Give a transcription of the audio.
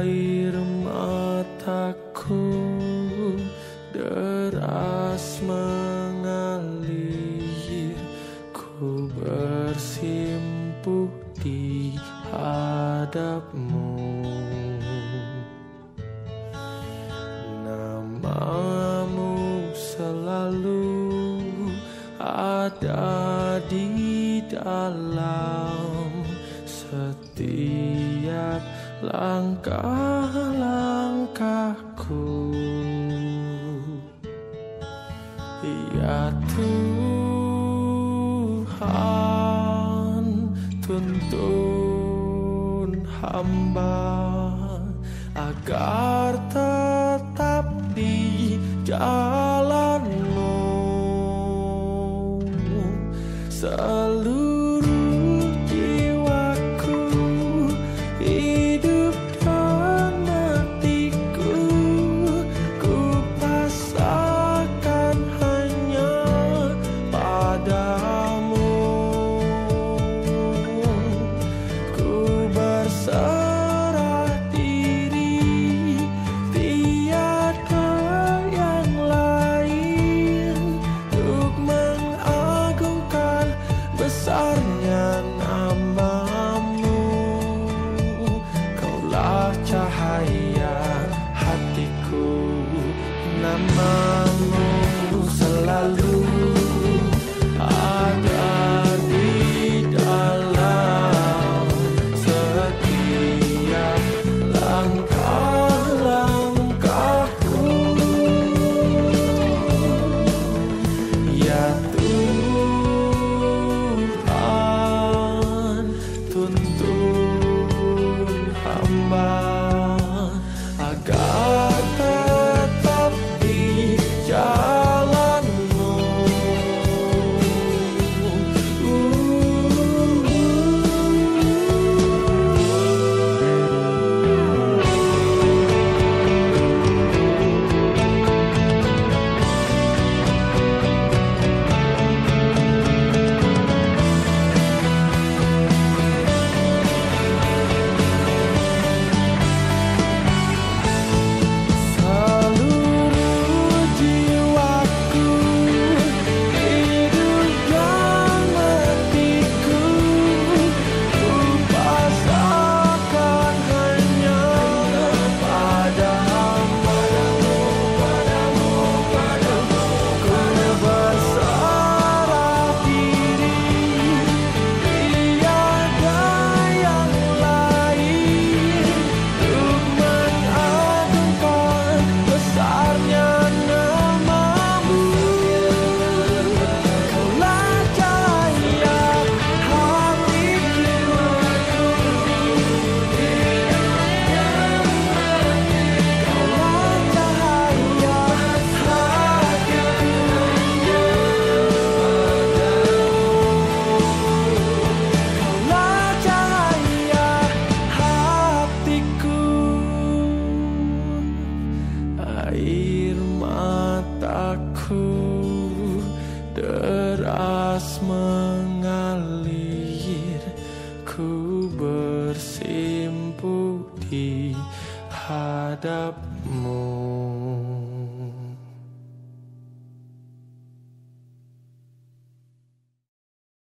air mataku deras mengalir. Ku bersimpuh di hadapmu. Namamu selalu ada di dalam langkah-langkahku. Ya Tuhan tuntun hamba agar tetap di jalanmu. Seluruh So tuntun Air mataku deras mengalir Ku bersimpuh di hadapmu